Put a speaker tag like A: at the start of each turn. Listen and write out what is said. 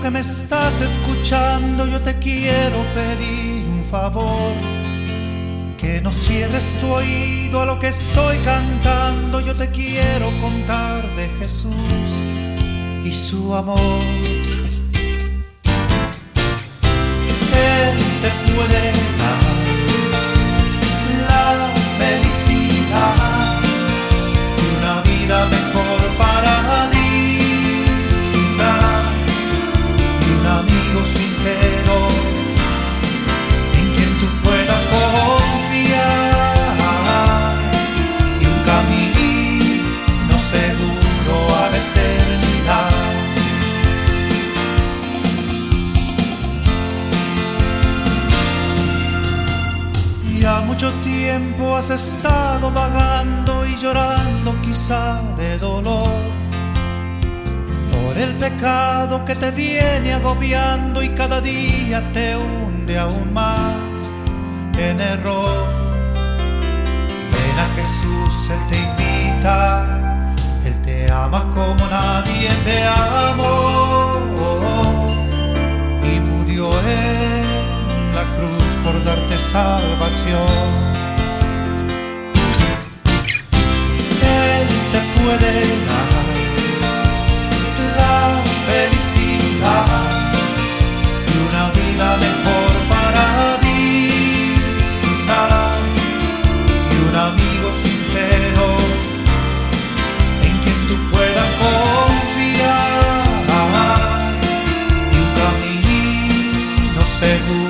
A: que me estás escuchando, yo te quiero pedir un favor. Que no cierres tu oído a lo que estoy cantando, yo te quiero contar de Jesús y su amor. Tiempo has estado vagando y llorando quizá de dolor por el pecado que te viene agobiando y cada día te hunde aún más en error. Ven a Jesús, Él te invita, Él te ama como nadie te amó y murió en la cruz por darte salvación. Seguro